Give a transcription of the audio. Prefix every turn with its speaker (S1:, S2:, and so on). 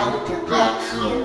S1: want to get you.